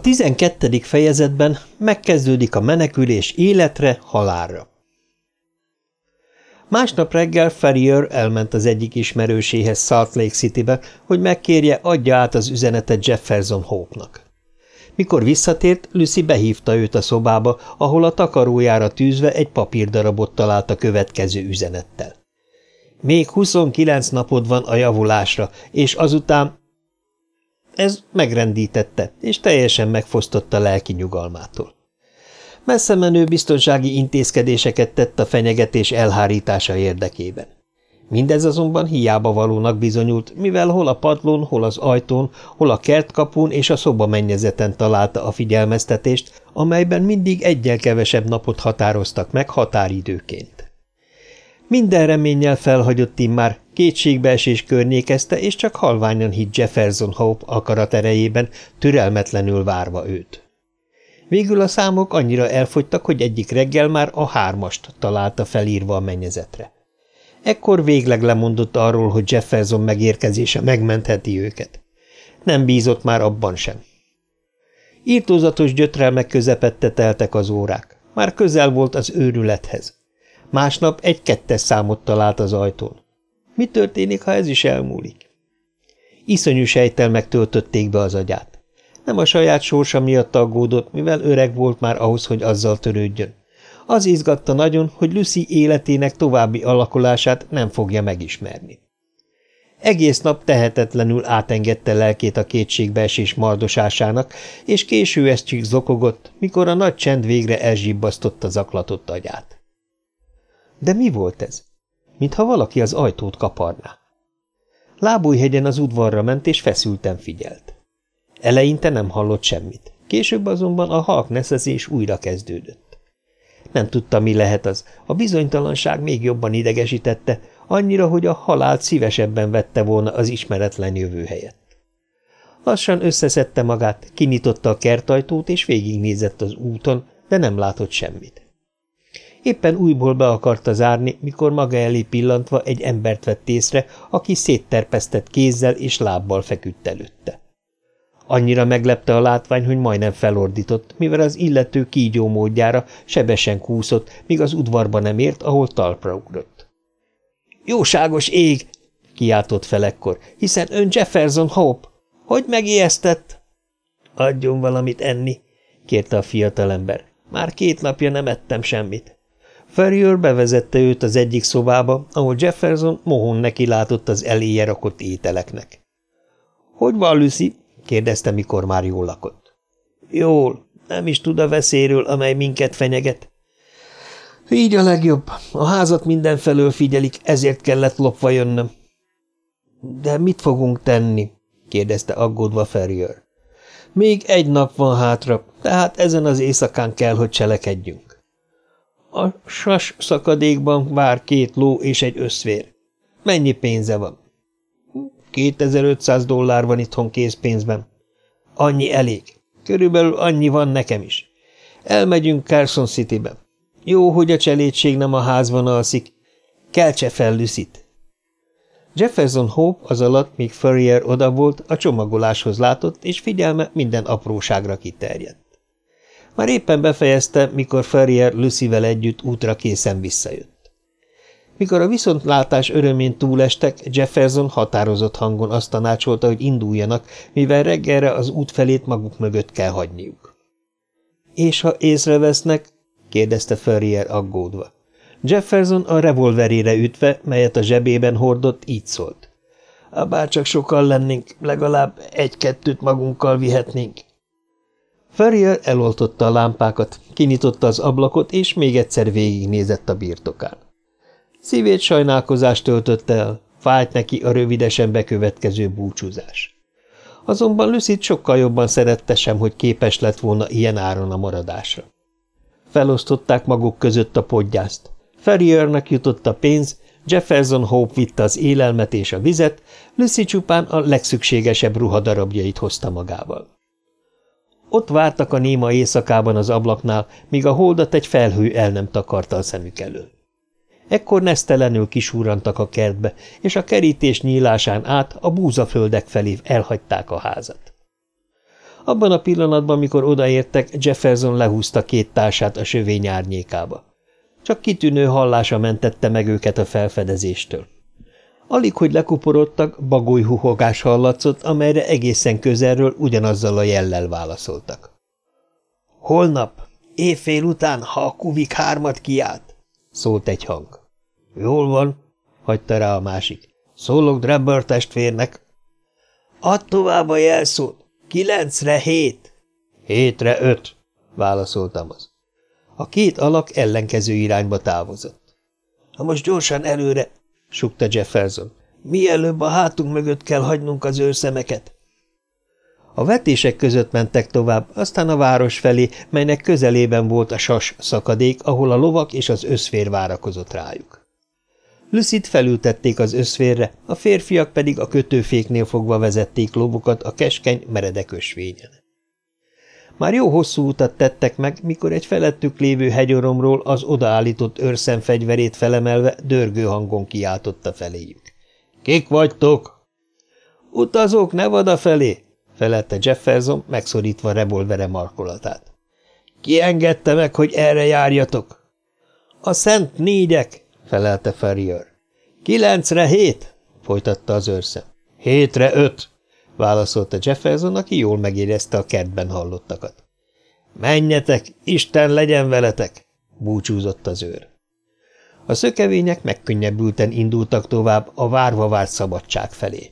A tizenkettedik fejezetben megkezdődik a menekülés életre, halálra. Másnap reggel Ferrier elment az egyik ismerőséhez Salt Lake Citybe, hogy megkérje, adja át az üzenetet Jefferson Hope-nak. Mikor visszatért, Lucy behívta őt a szobába, ahol a takarójára tűzve egy papírdarabot talált a következő üzenettel. Még 29 napod van a javulásra, és azután... Ez megrendítette, és teljesen megfosztotta lelki nyugalmától. Messze menő biztonsági intézkedéseket tett a fenyegetés elhárítása érdekében. Mindez azonban hiába valónak bizonyult, mivel hol a padlón, hol az ajtón, hol a kertkapun és a szoba mennyezeten találta a figyelmeztetést, amelyben mindig egyel kevesebb napot határoztak meg határidőként. Minden reménnyel felhagyott immár, kétségbeesés környékezte, és csak halványan hitt Jefferson Hope akarat erejében, türelmetlenül várva őt. Végül a számok annyira elfogytak, hogy egyik reggel már a hármast találta felírva a mennyezetre. Ekkor végleg lemondott arról, hogy Jefferson megérkezése megmentheti őket. Nem bízott már abban sem. Írtózatos gyötrelmek közepette teltek az órák. Már közel volt az őrülethez. Másnap egy kettes számot talált az ajtón. Mi történik, ha ez is elmúlik? Iszonyú sejtelmek töltötték be az agyát. Nem a saját sorsa miatt aggódott, mivel öreg volt már ahhoz, hogy azzal törődjön. Az izgatta nagyon, hogy Lucy életének további alakulását nem fogja megismerni. Egész nap tehetetlenül átengedte lelkét a kétségbeesés mardosásának, és késő eszcsik zokogott, mikor a nagy csend végre elzsibbasztotta zaklatott agyát. De mi volt ez? Mintha valaki az ajtót kaparná. Lábújhegyen az udvarra ment, és feszülten figyelt. Eleinte nem hallott semmit, később azonban a halk neszezés újra kezdődött. Nem tudta, mi lehet az, a bizonytalanság még jobban idegesítette, annyira, hogy a halált szívesebben vette volna az ismeretlen jövő helyett. Lassan összeszedte magát, kinyitotta a kertajtót, és végignézett az úton, de nem látott semmit. Éppen újból be akarta zárni, mikor maga elé pillantva egy embert vett észre, aki szétterpesztett kézzel és lábbal feküdt előtte. Annyira meglepte a látvány, hogy majdnem felordított, mivel az illető kígyó módjára sebesen kúszott, míg az udvarba nem ért, ahol talpra ugrott. – Jóságos ég! – kiáltott fel ekkor, hiszen ön Jefferson Hope. Hogy megijesztett? – Adjon valamit enni – kérte a fiatalember. Már két napja nem ettem semmit. Ferrier bevezette őt az egyik szobába, ahol Jefferson mohon neki látott az eléje rakott ételeknek. – Hogy van, Lucy? kérdezte, mikor már jól lakott. Jól, nem is tud a veszélyről, amely minket fenyeget. Így a legjobb. A házat mindenfelől figyelik, ezért kellett lopva jönnöm. De mit fogunk tenni? kérdezte aggódva Ferrier. Még egy nap van hátra, tehát ezen az éjszakán kell, hogy cselekedjünk. A sas szakadékban vár két ló és egy összvér. Mennyi pénze van? 2500 dollár van itthon készpénzben. Annyi elég. Körülbelül annyi van nekem is. Elmegyünk Carson Citybe. Jó, hogy a cselédség nem a házban alszik. Keltse fel Lucy-t. Jefferson Hope az alatt, míg Ferrier oda volt, a csomagoláshoz látott, és figyelme minden apróságra kiterjedt. Már éppen befejezte, mikor Ferrier Lucy-vel együtt útra készen visszajött. Mikor a viszontlátás örömén túlestek, Jefferson határozott hangon azt tanácsolta, hogy induljanak, mivel reggelre az út felét maguk mögött kell hagyniuk. – És ha észrevesznek? – kérdezte Ferrier aggódva. Jefferson a revolverére ütve, melyet a zsebében hordott, így szólt. – Bárcsak sokan lennénk, legalább egy-kettőt magunkkal vihetnénk. Ferrier eloltotta a lámpákat, kinyitotta az ablakot, és még egyszer végignézett a birtokán. Szívét sajnálkozást töltötte el, fájt neki a rövidesen bekövetkező búcsúzás. Azonban Lucid sokkal jobban szerette sem, hogy képes lett volna ilyen áron a maradásra. Felosztották maguk között a podgyászt. Ferriernek jutott a pénz, Jefferson Hope vitte az élelmet és a vizet, Lucy csupán a legszükségesebb ruhadarabjait hozta magával. Ott vártak a néma éjszakában az ablaknál, míg a holdat egy felhő el nem takarta a szemük elől. Ekkor nesztelenül kisúrantak a kertbe, és a kerítés nyílásán át a búzaföldek felé elhagyták a házat. Abban a pillanatban, mikor odaértek, Jefferson lehúzta két társát a sövény árnyékába. Csak kitűnő hallása mentette meg őket a felfedezéstől. Alig, hogy lekuporodtak, bagoly huhogás hallatszott, amelyre egészen közelről ugyanazzal a jellel válaszoltak. – Holnap, évfél után, ha a kuvik hármat kiált – szólt egy hang. – Jól van – hagyta rá a másik. – Szólok Drebber testvérnek. – Add tovább a jelszót. Kilencre hét. – Hétre öt – válaszoltam az. A két alak ellenkező irányba távozott. – Ha most gyorsan előre sukta Jefferson. Mielőbb a hátunk mögött kell hagynunk az őrszemeket. A vetések között mentek tovább, aztán a város felé, melynek közelében volt a sas szakadék, ahol a lovak és az összfér várakozott rájuk. Lucit felültették az összférre, a férfiak pedig a kötőféknél fogva vezették lobukat a keskeny, meredek ösvényen. Már jó hosszú utat tettek meg, mikor egy felettük lévő hegyoromról az odaállított őrszemfegyverét felemelve dörgő hangon kiáltotta feléjük. – Kik vagytok? – Utazók Nevada felé! – felelte Jefferson, megszorítva revolvere markolatát. – Ki engedte meg, hogy erre járjatok? – A Szent Négyek! – felelte Ferrier. – Kilencre hét! – folytatta az őrszem. – Hétre öt! Válaszolta Jefferson, aki jól megérezte a kertben hallottakat. Menjetek, Isten legyen veletek! búcsúzott az őr. A szökevények megkönnyebbülten indultak tovább a várva várt szabadság felé.